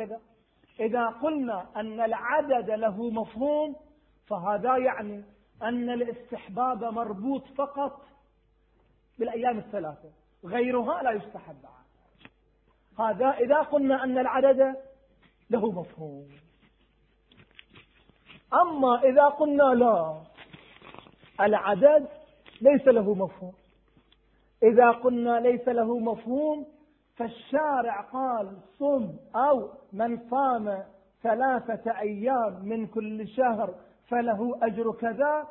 وهكذا. إذا قلنا أن العدد له مفهوم فهذا يعني أن الاستحباب مربوط فقط بالأيام الثلاثة غيرها لا يستحب هذا إذا قلنا أن العدد له مفهوم. أما إذا قلنا لا العدد ليس له مفهوم. إذا قلنا ليس له مفهوم فالشارع قال صم أو من صام ثلاثة أيام من كل شهر فله أجر كذا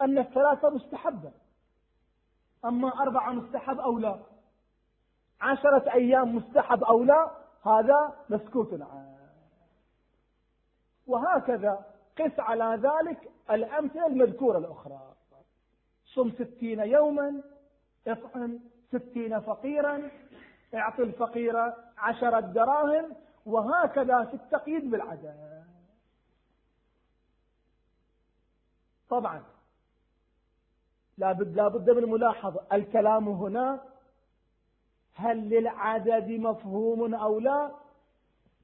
أن الثلاثة مستحبة. أما أربعة مستحب أو لا؟ عشرة أيام مستحب أو لا؟ هذا مسكوت عنه وهكذا قس على ذلك الأمثلة المذكورة الأخرى. صم ستين يوما اطعم ستين فقيرا اعطي الفقير عشرة دراهم وهكذا في التقييد بالعدد. طبعا لابد لابد من ملاحظة. الكلام هنا هل للعدد مفهوم أو لا؟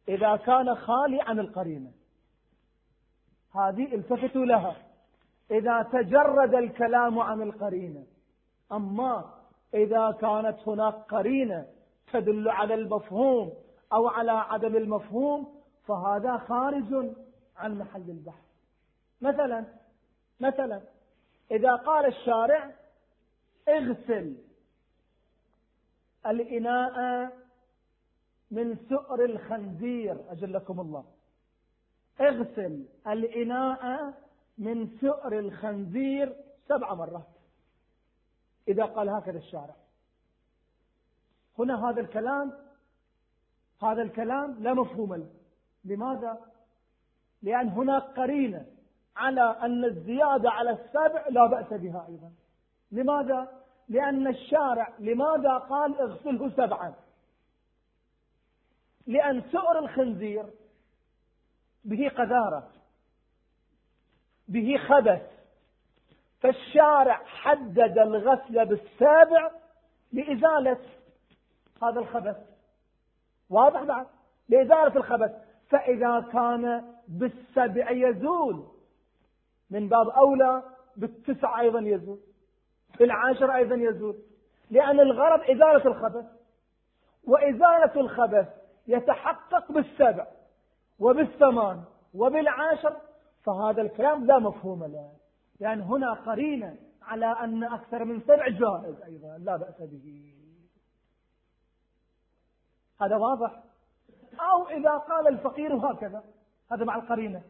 إذا كان خالي عن القرينة. هذه التفتوا لها. إذا تجرد الكلام عن القرينة. أما إذا كانت هناك قرينة تدل على المفهوم أو على عدم المفهوم فهذا خارج عن محل البحث. مثلا مثلا إذا قال الشارع اغسل الإناء من سؤر الخنزير أجلكم الله. اغسل الإناء من سؤر الخنزير سبع مرات. إذا قال هكذا الشارع. هنا هذا الكلام هذا الكلام لا مفهوم له لماذا؟ لأن هناك قرينة على أن الزيادة على السبع لا بأس بها أيضا لماذا؟ لأن الشارع لماذا قال اغسله سبعا لأن سؤر الخنزير به قذارة به خبث فالشارع حدد الغسل بالسابع لإزالة هذا الخبث. واضح بعد؟ لإزالة الخبث. فإذا كان بالسبع يزول. من باب أولى بالتسع أيضا يزول. في العاشر أيضا يزول. لأن الغرض إزالة الخبث. وإزالة الخبث يتحقق بالسبع وبالثمان وبالعاشر. فهذا الكلام لا مفهوم له. لأن هنا قرينة على أن أكثر من سبع جائز أيضا. لا بأس به. هذا واضح. أو إذا قال الفقير هكذا. هذا مع القرينة.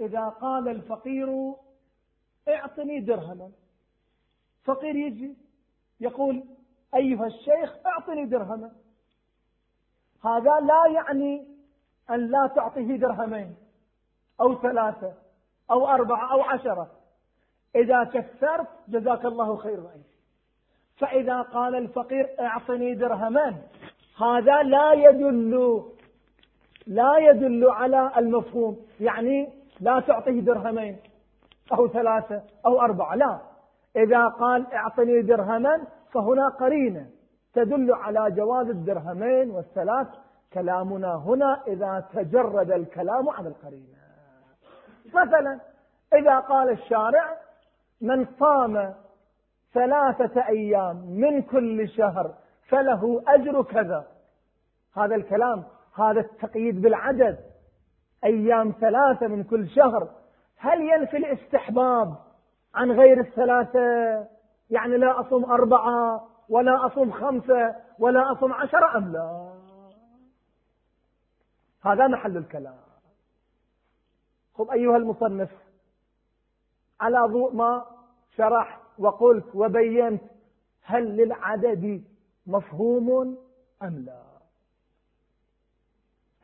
إذا قال الفقير اعطني درهما. فقير يجي يقول أيها الشيخ اعطني درهما. هذا لا يعني أن لا تعطيه درهمين أو ثلاثة أو أربعة أو عشرة. إذا كثرت جزاك الله خير فإذا قال الفقير اعطني درهمان هذا لا يدل لا يدل على المفهوم. يعني لا تعطيه درهمين أو ثلاثة أو أربعة لا. إذا قال اعطني درهما فهنا قرينة تدل على جواز الدرهمين والثلاث. كلامنا هنا إذا تجرد الكلام عن القرينة. مثلا إذا قال الشارع من صام ثلاثة أيام من كل شهر فله أجر كذا. هذا الكلام هذا التقييد بالعدد أيام ثلاثة من كل شهر هل ينفي الاستحباب عن غير الثلاثة؟ يعني لا أصوم أربعة ولا أصوم خمسة ولا أصوم عشرة أم لا؟ هذا محل الكلام. خب أيها المصنف على ضوء ما شرح وقلت وبينت هل للعدد مفهوم أم لا؟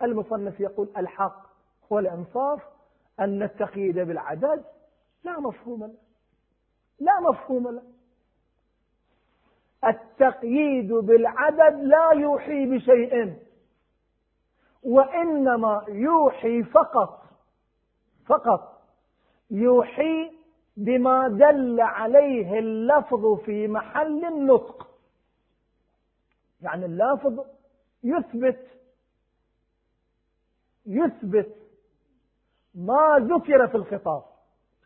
المصنف يقول الحق هو الإنصاف أن التقييد بالعدد لا مفهوم له. لا مفهوم له. التقييد بالعدد لا يوحي بشيء وإنما يوحي فقط فقط يوحي بما دل عليه اللفظ في محل النطق. يعني اللافظ يثبت يثبت ما ذكر في الخطاب.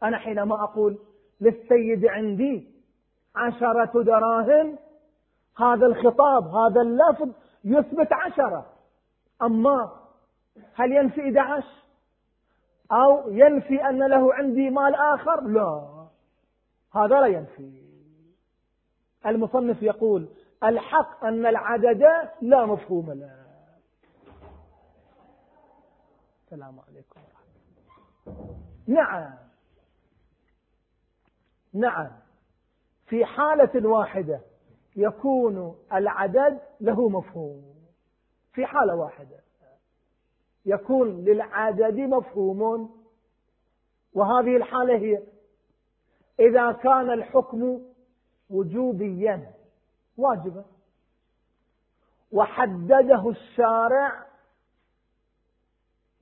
أنا حينما أقول للسيد عندي عشرة دراهم هذا الخطاب هذا اللفظ يثبت عشرة. أما هل ينفي 11 أو ينفي أن له عندي مال آخر؟ لا هذا لا ينفي. المصنف يقول الحق أن العدد لا مفهوم له. السلام عليكم نعم. نعم. في حالة واحدة يكون العدد له مفهوم. في حالة واحدة يكون للعدد مفهوم. وهذه الحالة هي إذا كان الحكم وجوبيا واجبا. وحدده الشارع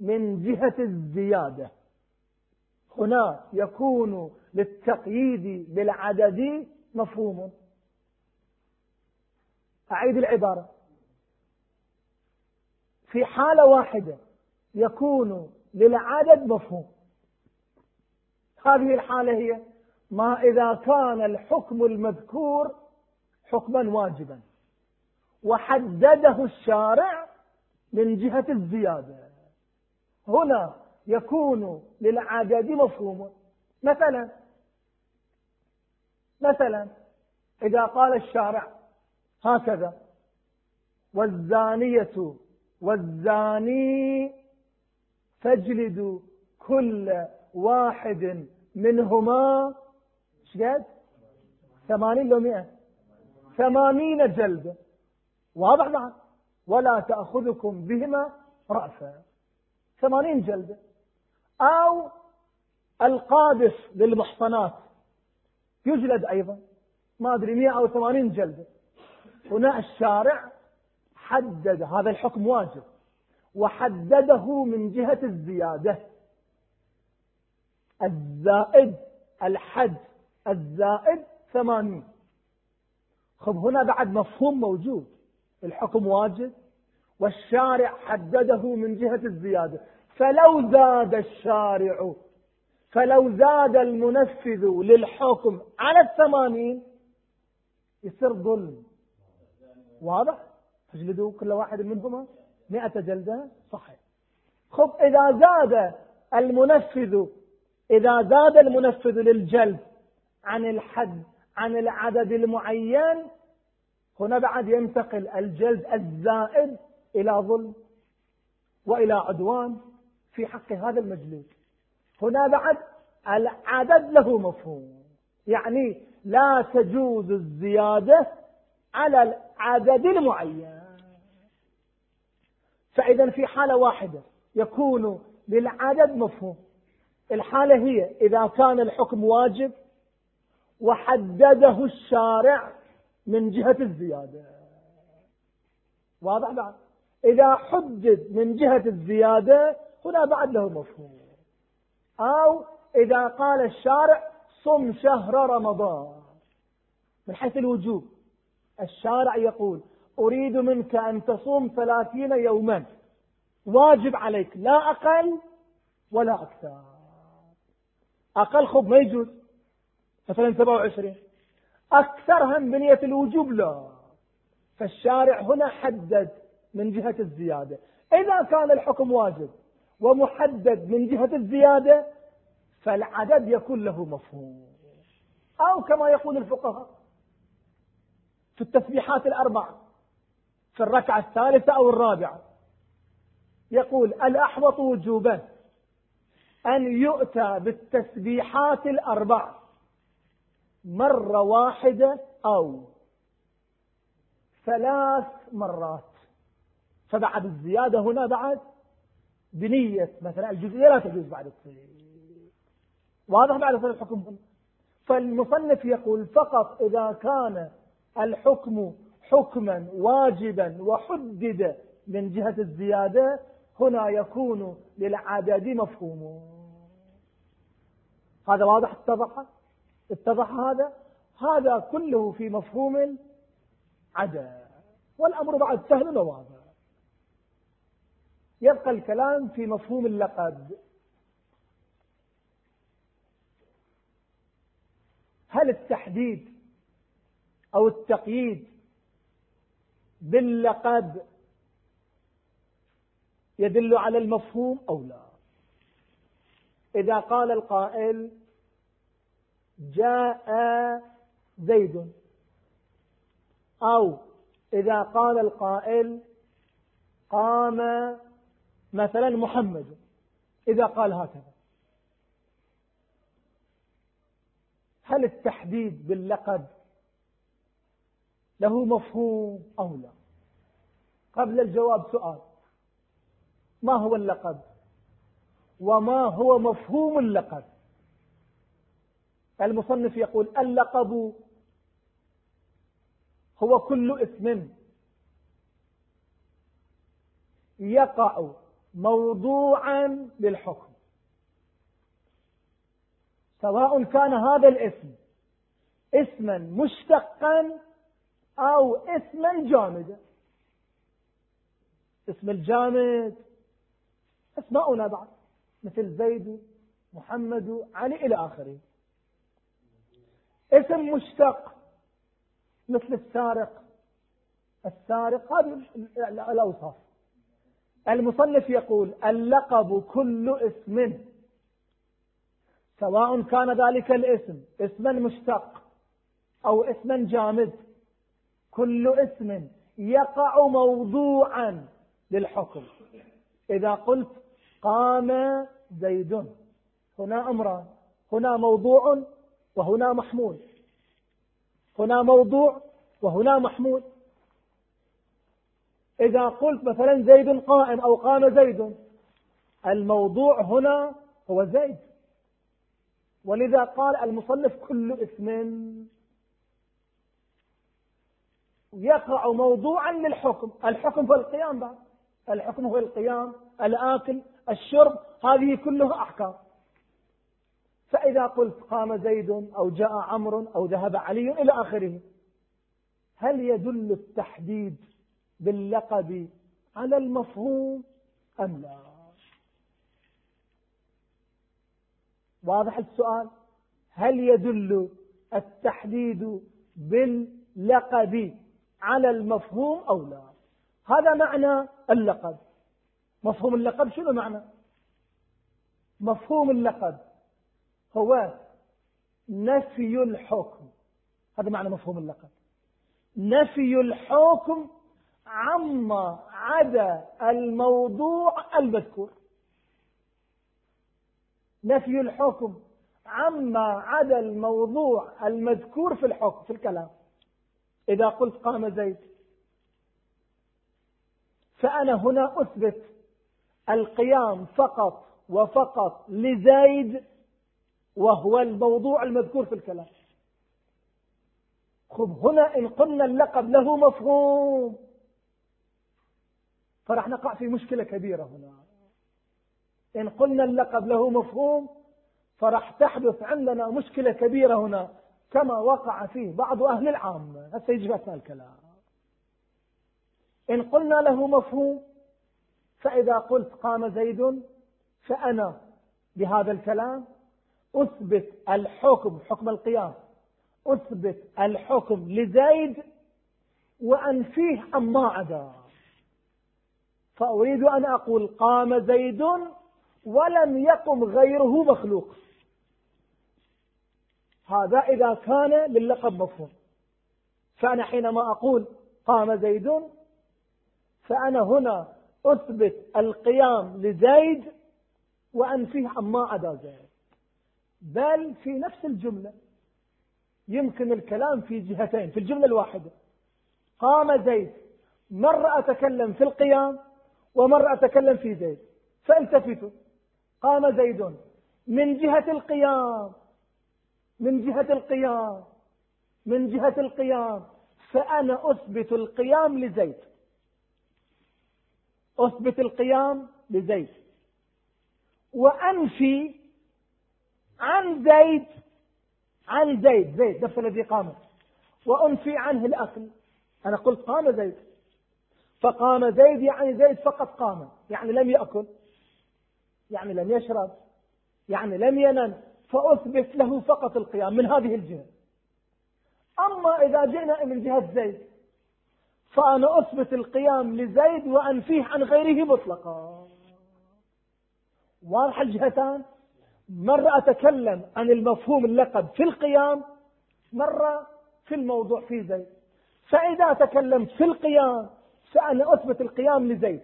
من جهة الزيادة. هنا يكون للتقييد بالعدد مفهوم. أعيد العبارة. في حالة واحدة يكون للعدد مفهوم. هذه الحالة هي ما إذا كان الحكم المذكور حكما واجبا وحدده الشارع من جهة الزيادة. هنا يكون للعدد مفهوم. مثلا مثلا إذا قال الشارع هكذا والزانية والزاني فاجلدوا كل واحد منهما شقد ثمانين لو مئة. ثمانين جلدة واضح بعد ولا تأخذكم بهما رأسا ثمانين جلدة. أو القاذف للمحصنات. يجلد أيضا. ما أدري مئة أو ثمانين جلدة. هنا الشارع حدد هذا الحكم واجب وحدده من جهة الزيادة. الزائد الحد الزائد ثمانين. خب هنا بعد مفهوم موجود. الحكم واجب والشارع حدده من جهة الزيادة. فلو زاد الشارع فلو زاد المنفذ للحكم على الثمانين يصير ظلم. واضح؟ تجلدوا كل واحد منهما؟ مئة جلدة؟ صحيح. خب إذا زاد المنفذ إذا زاد المنفذ للجلد عن الحد عن العدد المعين هنا بعد ينتقل الجلد الزائد إلى ظلم وإلى عدوان في حق هذا المجلود هنا بعد العدد له مفهوم. يعني لا تجوز الزيادة على العدد المعين. فإذا في حالة واحدة يكون للعدد مفهوم. الحالة هي إذا كان الحكم واجب وحدده الشارع من جهة الزيادة. واضح بعد؟ إذا حدد من جهة الزيادة هنا بعد له مفهوم. أو إذا قال الشارع صم شهر رمضان. من حيث الوجوب. الشارع يقول أريد منك أن تصوم ثلاثين يوما. واجب عليك. لا أقل ولا أكثر. أقل خب ما يجوز. مثلا 27 أكثرها بنية الوجوب لا. فالشارع هنا حدد من جهة الزيادة. إذا كان الحكم واجب ومحدد من جهة الزيادة فالعدد يكون له مفهوم. أو كما يقول الفقهاء في التسبيحات الأربع في الركعة الثالثة أو الرابعة يقول الأحوط وجوبا أن يؤتى بالتسبيحات الأربع مرة واحدة أو ثلاث مرات. فبعد الزيادة هنا بعد بنية مثلا الجزئية لا تجوز بعد التصريح واضح بعد الحكم. هنا فالمصنف يقول فقط إذا كان الحكم حكما واجبا وحدد من جهة الزيادة هنا يكون للعدد مفهوم. هذا واضح؟ اتضح؟ اتضح هذا؟ هذا كله في مفهوم عدد والأمر بعد سهل وواضح. يبقى الكلام في مفهوم اللقب. هل التحديد أو التقييد باللقب يدل على المفهوم أو لا؟ إذا قال القائل جاء زيد أو إذا قال القائل قام مثلا محمد إذا قال هكذا. هل التحديد باللقب له مفهوم أو لا؟ قبل الجواب سؤال ما هو اللقب؟ وما هو مفهوم اللقب؟ المصنف يقول اللقب هو كل اسم يقع موضوعا للحكم. سواء كان هذا الاسم اسما مشتقا أو اسما جامدا. اسم الجامد أسماؤنا بعض مثل زيد محمد علي إلى آخره. اسم مشتق مثل السارق. السارق هذه الأوصاف. المصنف يقول اللقب كل اسم. سواء كان ذلك الاسم اسما مشتق أو اسما جامد كل اسم يقع موضوعا للحكم. إذا قلت قام زيد هنا أمران هنا موضوع وهنا محمول. هنا موضوع وهنا محمول. إذا قلت مثلا زيد قائم أو قام زيد الموضوع هنا هو زيد. ولذا قال المصنف كل اسم. يقع موضوعا للحكم. الحكم هو القيام بعد الحكم هو القيام الآكل الشرب هذه كلها أحكام. فإذا قلت قام زيد أو جاء عمرو أو ذهب علي إلى آخره هل يدل التحديد باللقب على المفهوم أم لا؟ واضح السؤال؟ هل يدل التحديد باللقب على المفهوم أو لا؟ هذا معنى اللقب. مفهوم اللقب شنو معنى؟ مفهوم اللقب هو نفي الحكم. هذا معنى مفهوم اللقب. نفي الحكم عما عدا الموضوع المذكور. نفي الحكم. عما عدا الموضوع المذكور في الحكم في الكلام. إذا قلت قام زيد. فأنا هنا أثبت القيام فقط وفقط لزيد وهو الموضوع المذكور في الكلام. خب هنا إن قلنا اللقب له مفهوم. فرح نقع في مشكلة كبيرة هنا. إن قلنا اللقب له مفهوم فرح تحدث عندنا مشكلة كبيرة هنا كما وقع فيه بعض أهل العامة هسه يجي الكلام. إن قلنا له مفهوم فإذا قلت قام زيد فأنا بهذا الكلام أثبت الحكم حكم القيام أثبت الحكم لزيد وأنفيه عما عدا فأريد أن أقول قام زيد ولم يقم غيره مخلوق. هذا إذا كان للقب مفهوم. فأنا حينما أقول قام زيد فأنا هنا أثبت القيام لزيد وأنفيه عما عدا زيد. بل في نفس الجملة يمكن الكلام في جهتين في الجملة الواحدة. قام زيد مرة أتكلم في القيام ومرة أتكلم في زيد. فالتفتوا قام زيد. من جهة القيام. من جهة القيام. من جهة القيام. فأنا أثبت القيام لزيد. أثبت القيام لزيد. وأنفي عن زيد. عن زيد. زيد نفس الذي قام وأنفي عنه الأكل. أنا قلت قام زيد. فقام زيد يعني زيد فقط قام يعني لم يأكل يعني لم يشرب يعني لم ينم فأثبت له فقط القيام من هذه الجهة. أما إذا جئنا من جهة زيد فأنا أثبت القيام لزيد وأنفيه عن غيره مطلقا. واضح الجهتان؟ مرة أتكلم عن المفهوم اللقب في القيام مرة في الموضوع في زيد. فإذا تكلمت في القيام فأنا أثبت القيام لزيد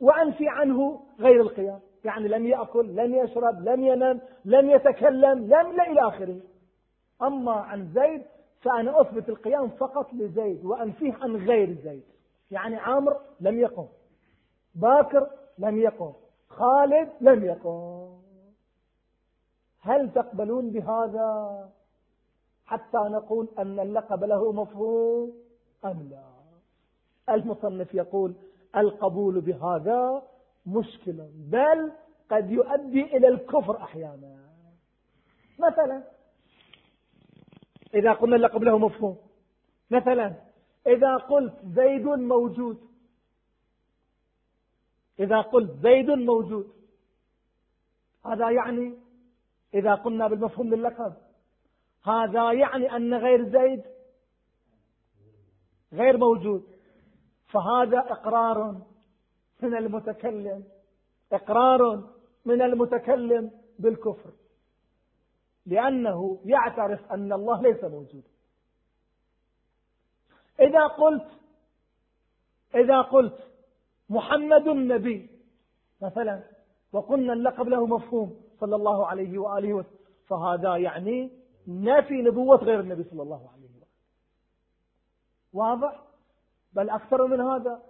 وأنفي عنه غير القيام. يعني لم يأكل لم يشرب لم ينم لم يتكلم لم لا إلى آخره. أما عن زيد فأنا أثبت القيام فقط لزيد وأنفيه عن غير زيد. يعني عامر لم يقم باكر لم يقم خالد لم يقم. هل تقبلون بهذا حتى نقول أن اللقب له مفهوم أم لا؟ المصنف يقول القبول بهذا مشكل بل قد يؤدي إلى الكفر أحيانا. مثلا إذا قلنا اللقب له مفهوم. مثلا إذا قلت زيد موجود. إذا قلت زيد موجود. هذا يعني إذا قلنا بالمفهوم للقب هذا يعني أن غير زيد غير موجود. فهذا إقرار من المتكلم إقرار من المتكلم بالكفر لأنه يعترف أن الله ليس موجود. إذا قلت إذا قلت محمد النبي مثلا وقلنا اللقب له مفهوم صلى الله عليه وآله وسلم فهذا يعني نفي نبوة غير النبي صلى الله عليه وسلم واضح؟ بل أكثر من هذا.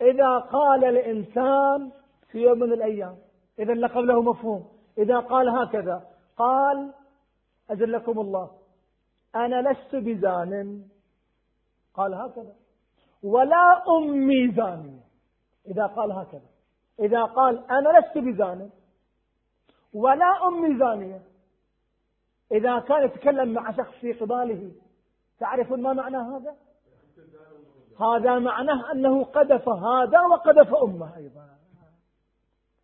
إذا قال الإنسان في يوم من الأيام إذا اللقب له مفهوم. إذا قال هكذا قال أجلكم الله أنا لست بزان. قال هكذا. ولا أمي زانية إذا قال هكذا. إذا قال أنا لست بزان. ولا أمي زانية إذا كان يتكلم مع شخص في قباله تعرفون ما معنى هذا؟ هذا معناه أنه قذف هذا وقذف أمه أيضا.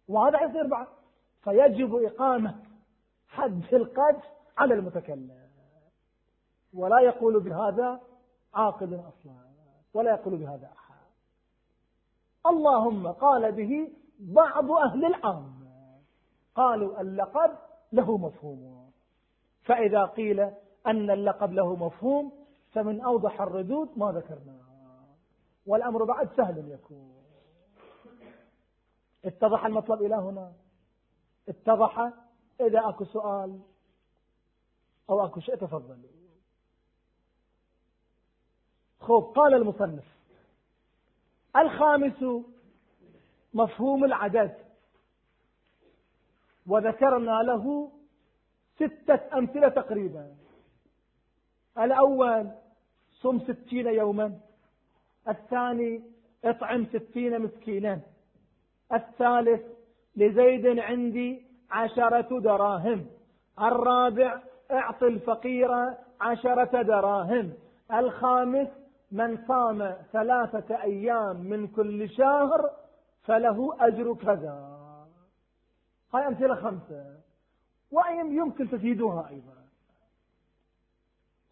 وهذا يصير بعد. فيجب إقامة حد القذف على المتكلم. ولا يقول بهذا عاقل أصلا ولا يقول بهذا أحد. اللهم قال به بعض أهل العام قالوا اللقب له مفهوم. فإذا قيل أن اللقب له مفهوم فمن أوضح الردود ما ذكرناه. والأمر بعد سهل يكون. اتضح المطلب إلى هنا. اتضح إذا أكو سؤال أو أكو شيء تفضل خوف قال المصنف. الخامس مفهوم العدد. وذكرنا له ستة أمثلة تقريبا. الأول صم ستين يوما. الثاني اطعم ستين مسكينا. الثالث لزيد عندي عشرة دراهم. الرابع اعط الفقير عشرة دراهم. الخامس من صام ثلاثة أيام من كل شهر فله أجر كذا. هاي أمثلة خمسة. وأيم يمكن تزيدوها أيضا.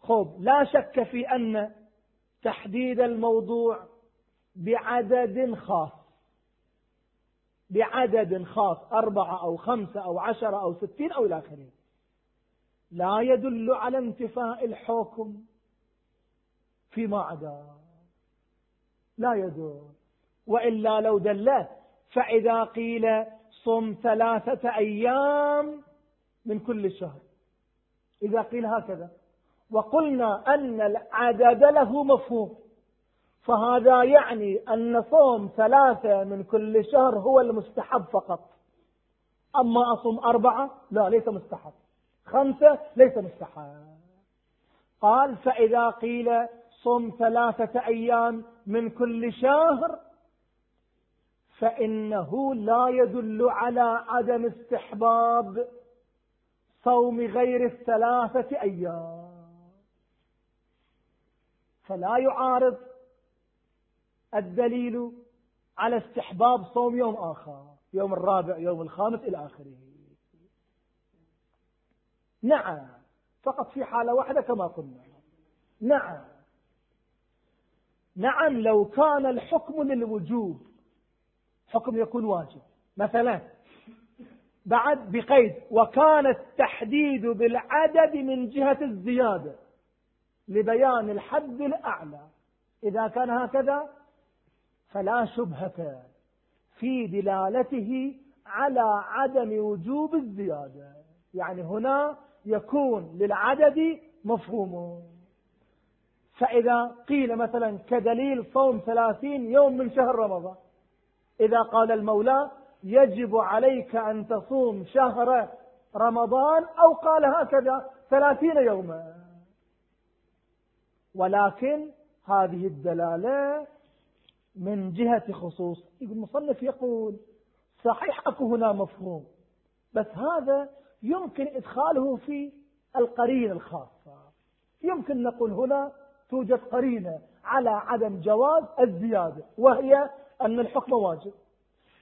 خب لا شك في أن تحديد الموضوع بعدد خاص. بعدد خاص أربعة أو خمسة أو عشرة أو ستين أو إلى آخره. لا يدل على انتفاء الحكم فيما عدا. لا يدل. وإلا لو دل فإذا قيل صم ثلاثة أيام من كل شهر. إذا قيل هكذا. وقلنا أن العدد له مفهوم. فهذا يعني أن صوم ثلاثة من كل شهر هو المستحب فقط. أما أصوم أربعة لا ليس مستحب. خمسة ليس مستحب. قال فإذا قيل صم ثلاثة أيام من كل شهر فإنه لا يدل على عدم استحباب صوم غير الثلاثة أيام. فلا يعارض الدليل على استحباب صوم يوم آخر يوم الرابع يوم الخامس إلى آخره. نعم فقط في حالة واحدة كما قلنا. نعم. نعم لو كان الحكم للوجوب حكم يكون واجب. مثلا بعد بقيد وكان التحديد بالعدد من جهة الزيادة. لبيان الحد الأعلى. إذا كان هكذا فلا شبهة في دلالته على عدم وجوب الزيادة. يعني هنا يكون للعدد مفهوم. فإذا قيل مثلا كدليل صوم ثلاثين يوم من شهر رمضان إذا قال المولى يجب عليك أن تصوم شهر رمضان أو قال هكذا ثلاثين يوما. ولكن هذه الدلالة من جهة خصوص. المصنف يقول صحيح أكو هنا مفهوم بس هذا يمكن إدخاله في القرينة الخاصة. يمكن نقول هنا توجد قرينة على عدم جواز الزيادة وهي أن الحكم واجب.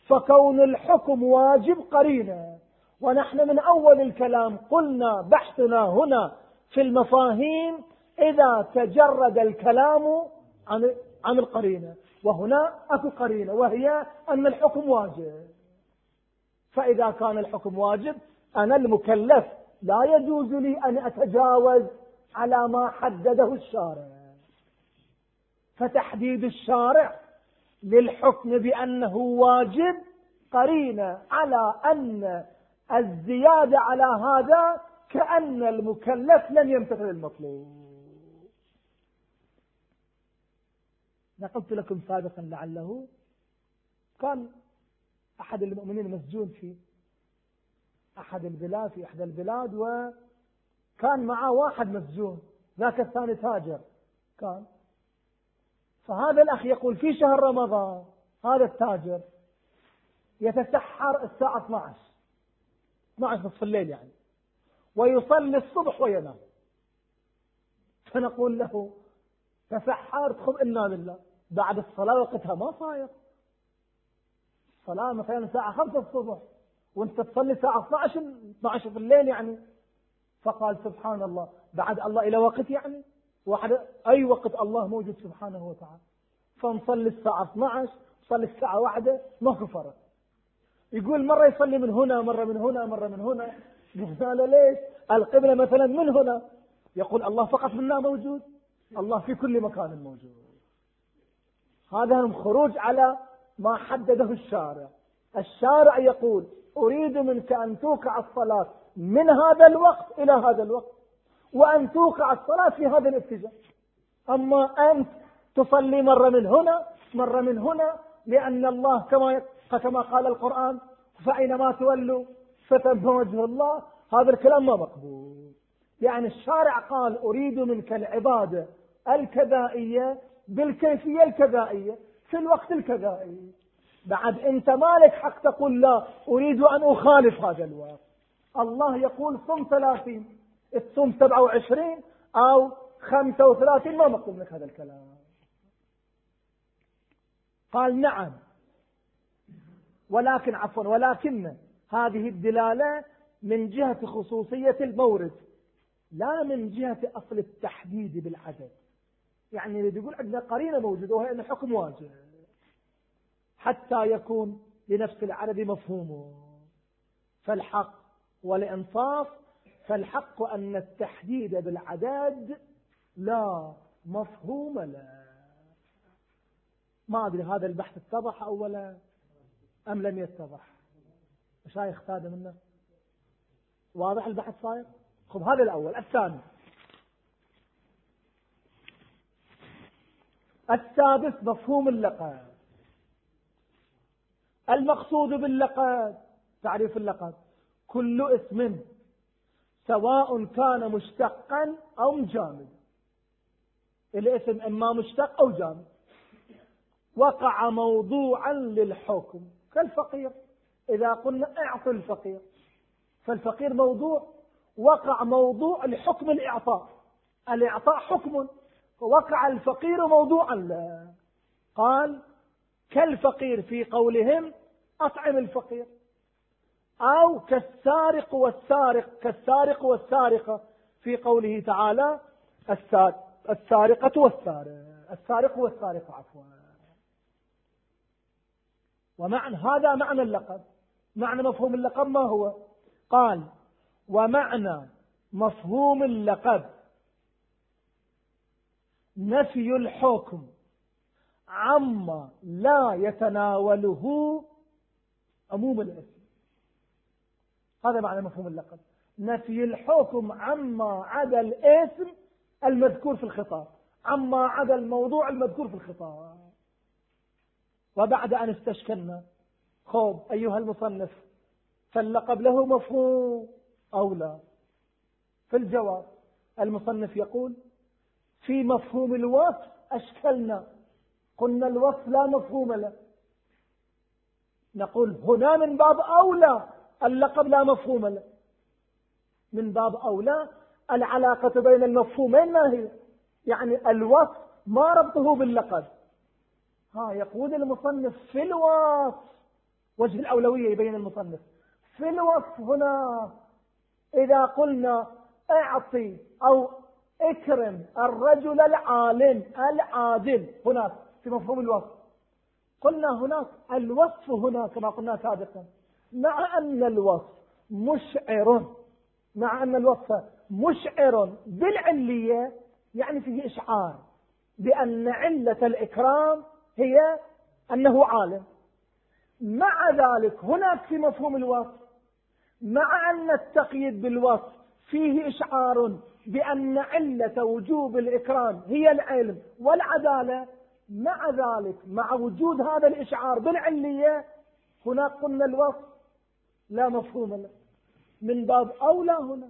فكون الحكم واجب قرينة ونحن من أول الكلام قلنا بحثنا هنا في المفاهيم إذا تجرد الكلام عن عن القرينة. وهنا أكو قرينة وهي أن الحكم واجب. فإذا كان الحكم واجب أنا المكلف لا يجوز لي أن أتجاوز على ما حدده الشارع. فتحديد الشارع للحكم بأنه واجب قرينة على أن الزيادة على هذا كأن المكلف لن يمتثل المطلوب. نقلت لكم سابقا لعله. كان أحد المؤمنين مسجون في أحد البلاد في إحدى البلاد وكان معه واحد مسجون ذاك الثاني تاجر. كان فهذا الأخ يقول في شهر رمضان هذا التاجر يتسحر الساعة 12 12 نصف الليل يعني ويصلي الصبح وينام. فنقول له تسحرت خذ إنا لله. بعد الصلاة وقتها ما صاير. الصلاة مثلا الساعة 5 الصبح وانت تصلي الساعة 12 12 في الليل يعني. فقال سبحان الله بعد الله إلى وقت يعني؟ واحد أي وقت الله موجود سبحانه وتعالى. فنصلي الساعة 12 صلي الساعة واحدة في فرق. يقول مرة يصلي من هنا مرة من هنا مرة من هنا. قلنا له ليش؟ القبلة مثلا من هنا. يقول الله فقط منا موجود الله في كل مكان موجود. هذا خروج على ما حدده الشارع. الشارع يقول أريد منك أن توقع الصلاة من هذا الوقت إلى هذا الوقت وأن توقع الصلاة في هذا الاتجاه. أما أنت تصلي مرة من هنا مرة من هنا لأن الله كما كما قال القرآن فأينما تولوا فتم وجه الله. هذا الكلام ما مقبول. يعني الشارع قال أريد منك العبادة الكذائية بالكيفية الكذائية في الوقت الكذائي. بعد أنت مالك حق تقول لا أريد أن أخالف هذا الوقت. الله يقول صم ثلاثين. الصم سبعة وعشرين أو خمسة وثلاثين ما مطلوب لك هذا الكلام. قال نعم. ولكن عفوا ولكن هذه الدلالة من جهة خصوصية المورد لا من جهة أصل التحديد بالعدد. يعني اللي يقول عندنا قرينة موجودة وهي أن الحكم واجب. حتى يكون لنفس العدد مفهومه. فالحق والإنصاف فالحق أن التحديد بالعدد لا مفهوم له ما أدري هذا البحث اتضح أولا أم لم يتضح. مشايخ سادة منا واضح البحث صاير؟ خب هذا الأول. الثاني. السادس مفهوم اللقب. المقصود باللقب تعريف اللقب كل اسم سواء كان مشتقا أو جامد الاسم إما مشتق أو جامد. وقع موضوعا للحكم كالفقير. إذا قلنا اعطي الفقير فالفقير موضوع. وقع موضوع لحكم الإعطاء. الإعطاء حكم. وقع الفقير موضوعا. له قال كالفقير في قولهم أطعم الفقير. أو كالسارق والسارق كالسارق والسارقة في قوله تعالى السارقة والسارق السارق والسارقة عفوا. ومعنى هذا معنى اللقب. معنى مفهوم اللقب ما هو؟ قال ومعنى مفهوم اللقب. نفي الحكم. عما لا يتناوله عموم الاسم. هذا معنى مفهوم اللقب. نفي الحكم عما عدا الاسم المذكور في الخطاب. عما عدا الموضوع المذكور في الخطاب. وبعد أن استشكلنا خوب أيها المصنف فاللقب له مفهوم أو لا في الجواب المصنف يقول في مفهوم الوصف أشكلنا. قلنا الوصف لا مفهوم له. نقول هنا من باب أولى اللقب لا مفهوم له. من باب أولى العلاقة بين المفهومين ما هي؟ يعني الوصف ما ربطه باللقب. ها يقول المصنف في الوصف. وجه الأولوية يبين المصنف. في الوصف هنا إذا قلنا اعطي أو اكرم الرجل العالم العادل. هناك في مفهوم الوصف. قلنا هناك الوصف هنا كما قلنا سابقا. مع أن الوصف مشعر. مع أن الوصف مشعر بالعلية يعني فيه إشعار بأن علة الإكرام هي أنه عالم. مع ذلك هناك في مفهوم الوصف مع أن التقييد بالوصف فيه إشعار بأن علة وجوب الإكرام هي العلم والعدالة. مع ذلك مع وجود هذا الإشعار بالعلية هناك قلنا الوصف لا مفهوم له. من باب أولى هنا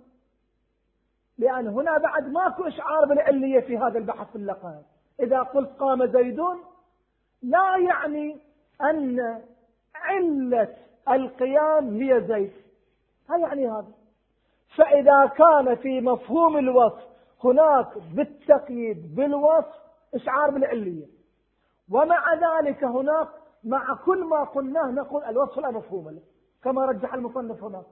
لأن هنا بعد ماكو إشعار بالعلية في هذا البحث في اللقاء. إذا قلت قام زيدون لا يعني أن علة القيام هي زيد. ها يعني هذا؟ فإذا كان في مفهوم الوصف هناك بالتقييد بالوصف إشعار بالعلية. ومع ذلك هناك مع كل ما قلناه نقول الوصف لا مفهوم له كما رجح المصنف هناك.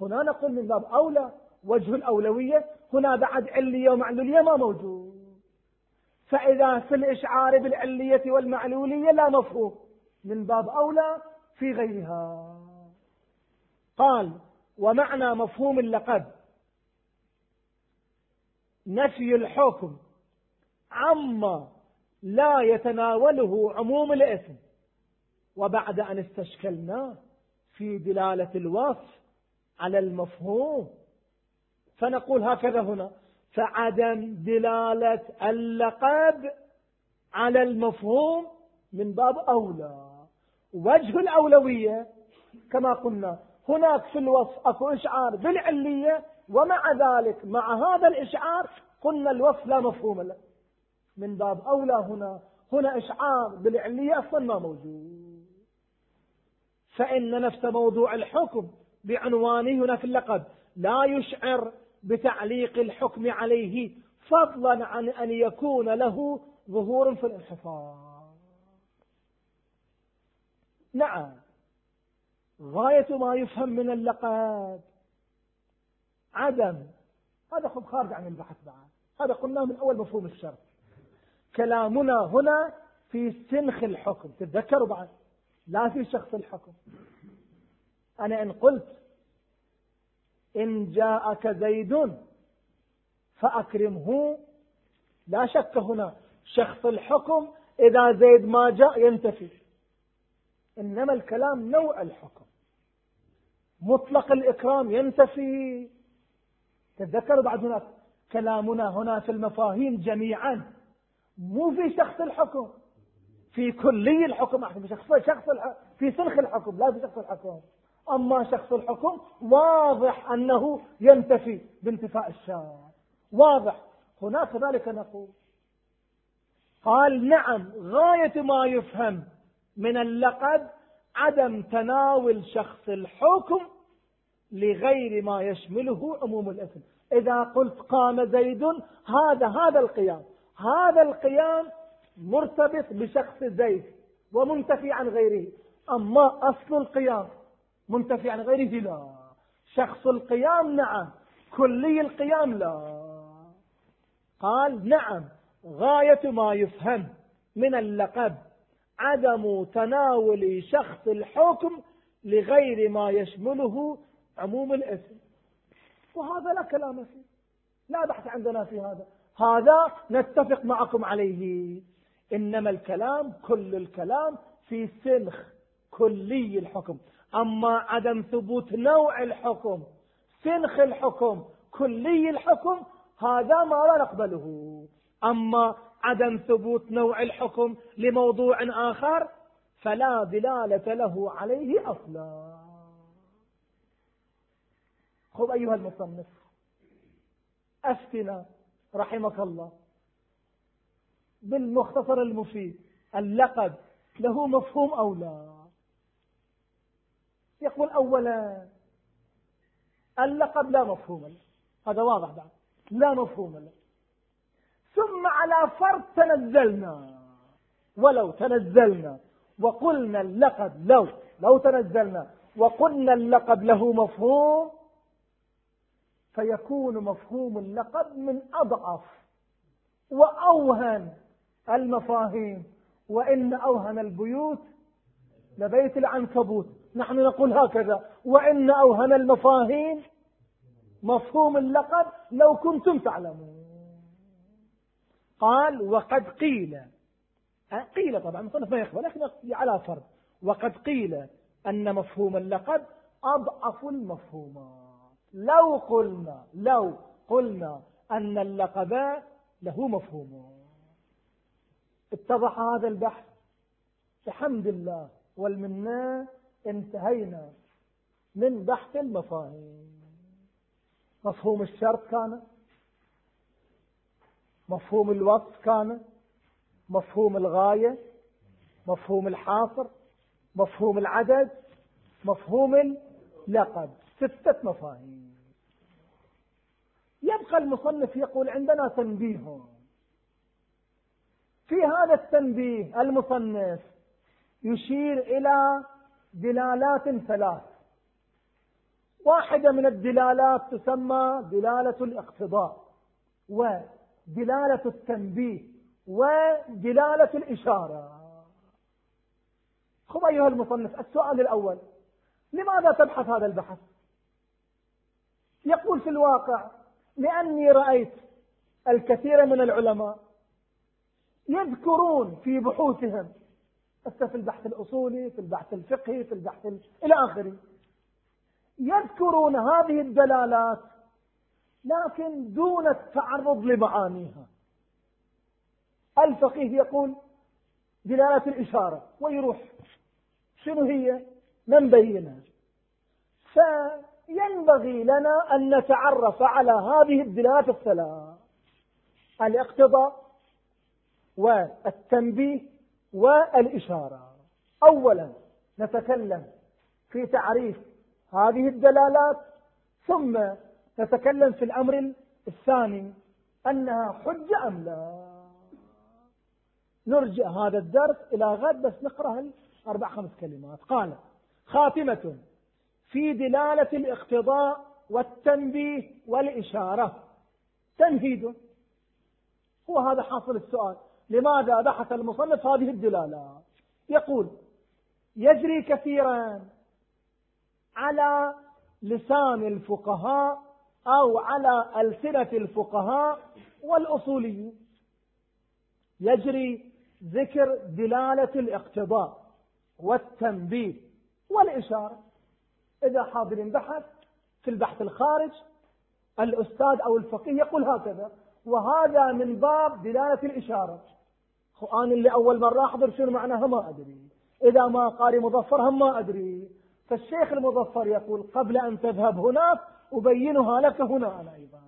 هنا نقول من باب أولى وجه الأولوية هنا بعد علية ومعلولية ما موجود. فإذا في الإشعار بالعلية والمعلولية لا مفهوم من باب أولى في غيرها. قال ومعنى مفهوم اللقب. نفي الحكم. عما لا يتناوله عموم الاسم. وبعد أن استشكلنا في دلالة الوصف على المفهوم فنقول هكذا هنا. فعدم دلالة اللقب على المفهوم من باب أولى. وجه الأولوية كما قلنا هناك في الوصف أكو إشعار بالعلية ومع ذلك مع هذا الإشعار قلنا الوصف لا مفهوم له. من باب أولى هنا هنا إشعار بالعلية أصلا ما موجود. فإن نفس موضوع الحكم بعنوانه هنا في اللقب لا يشعر بتعليق الحكم عليه فضلا عن أن يكون له ظهور في الانحصار نعم. غاية ما يفهم من اللقب. عدم. هذا خارج عن البحث بعد هذا قلناه من أول مفهوم الشرط. كلامنا هنا في سنخ الحكم. تتذكروا بعد؟ لا في شخص الحكم. أنا إن قلت إن جاءك زيد فأكرمه. لا شك هنا شخص الحكم إذا زيد ما جاء ينتفي. إنما الكلام نوع الحكم. مطلق الإكرام ينتفي. تذكروا بعد هناك كلامنا هنا في المفاهيم جميعا. مو في شخص الحكم. في كلي الحكم في شخص شخص في سنخ الحكم لا في شخص الحكم. أما شخص الحكم واضح أنه ينتفي بانتفاء الشارع واضح. هناك ذلك نقول. قال نعم غاية ما يفهم من اللقب عدم تناول شخص الحكم لغير ما يشمله عموم الاسم إذا قلت قام زيد هذا هذا القيام. هذا القيام مرتبط بشخص زيد ومنتفي عن غيره. أما أصل القيام منتفي عن غيره لا. شخص القيام نعم. كلي القيام لا. قال نعم. غاية ما يفهم من اللقب. عدم تناول شخص الحكم لغير ما يشمله عموم الاسم. وهذا لا كلام فيه. لا بحث عندنا في هذا. هذا نتفق معكم عليه. إنما الكلام كل الكلام في سنخ كلي الحكم. أما عدم ثبوت نوع الحكم سنخ الحكم كلي الحكم هذا ما لا نقبله. أما عدم ثبوت نوع الحكم لموضوع آخر فلا دلالة له عليه أصلا. خذ أيها المصنف أفتنا رحمك الله بالمختصر المفيد اللقب له مفهوم أو لا؟ يقول أولا اللقب لا مفهوم له هذا واضح بعد. لا مفهوم له ثم على فرض تنزلنا. ولو تنزلنا. وقلنا اللقب لو لو تنزلنا. وقلنا اللقب له مفهوم. فيكون مفهوم اللقب من أضعف وأوهن المفاهيم. وإن أوهن البيوت لبيت العنكبوت. نحن نقول هكذا. وإن أوهن المفاهيم مفهوم اللقب لو كنتم تعلمون. قال وقد قيل. قيل طبعا مصنف ما يخبر لكن على فرض. وقد قيل أن مفهوم اللقب أضعف المفهومات. لو قلنا لو قلنا أن اللقب له مفهوم. اتضح هذا البحث؟ بحمد الله والمنة انتهينا من بحث المفاهيم. مفهوم الشرط كان؟ مفهوم الوصف كان مفهوم الغاية مفهوم الحاصر مفهوم العدد مفهوم اللقب. ستة مفاهيم. يبقى المصنف يقول عندنا تنبيه. في هذا التنبيه المصنف يشير إلى دلالات ثلاث. واحدة من الدلالات تسمى دلالة الاقتضاء. ودلالة التنبيه ودلالة الإشارة. خذ أيها المصنف السؤال الأول لماذا تبحث هذا البحث؟ يقول في الواقع لأني رأيت الكثير من العلماء يذكرون في بحوثهم في البحث الأصولي في البحث الفقهي في البحث إلى آخره يذكرون هذه الدلالات لكن دون التعرض لمعانيها. الفقيه يقول دلالة الإشارة ويروح. شنو هي؟ من بينها فينبغي لنا أن نتعرف على هذه الدلالات الثلاث. الاقتضاء والتنبيه والإشارة. أولا نتكلم في تعريف هذه الدلالات ثم نتكلم في الأمر الثاني أنها حجة أم لا؟ نرجع هذا الدرس إلى غد بس نقرأ أربع خمس كلمات. قال خاتمة في دلالة الاقتضاء والتنبيه والإشارة. تنفيذ. هو هذا حاصل السؤال. لماذا بحث المصنف هذه الدلالات يقول يجري كثيرا على لسان الفقهاء أو على ألسنة الفقهاء والأصوليين. يجري ذكر دلالة الاقتضاء والتنبيه والإشارة. إذا حاضرين بحث في البحث الخارج الأستاذ أو الفقيه يقول هكذا وهذا من باب دلالة الإشارة. أنا اللي أول مرة أحضر شنو معناها؟ ما أدري. إذا ما قاري مظفر هم ما أدري. فالشيخ المظفر يقول قبل أن تذهب هناك أبينها لك هنا أنا أيضا.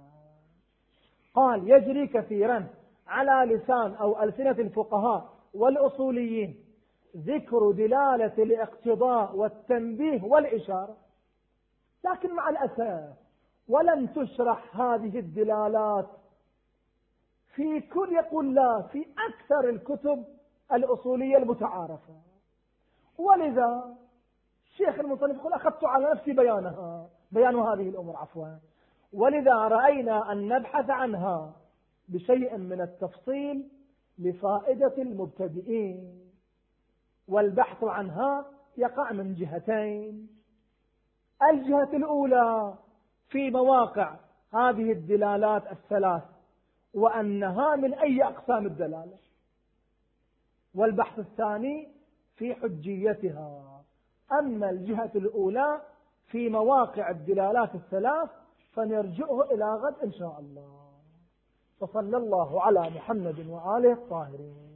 قال يجري كثيرا على لسان أو ألسنة الفقهاء والأصوليين ذكر دلالة الاقتضاء والتنبيه والإشارة. لكن مع الأسف ولم تشرح هذه الدلالات في كل يقول لا في أكثر الكتب الأصولية المتعارفة. ولذا الشيخ المصنف يقول أخذت على نفسي بيانها. بيان هذه الأمور عفوا. ولذا رأينا أن نبحث عنها بشيء من التفصيل لفائدة المبتدئين والبحث عنها يقع من جهتين. الجهة الأولى في مواقع هذه الدلالات الثلاث وأنها من أي أقسام الدلالة؟ والبحث الثاني في حجيتها. أما الجهة الأولى في مواقع الدلالات الثلاث فنرجعه إلى غد إن شاء الله. فصلى الله على محمد وآله الطاهرين.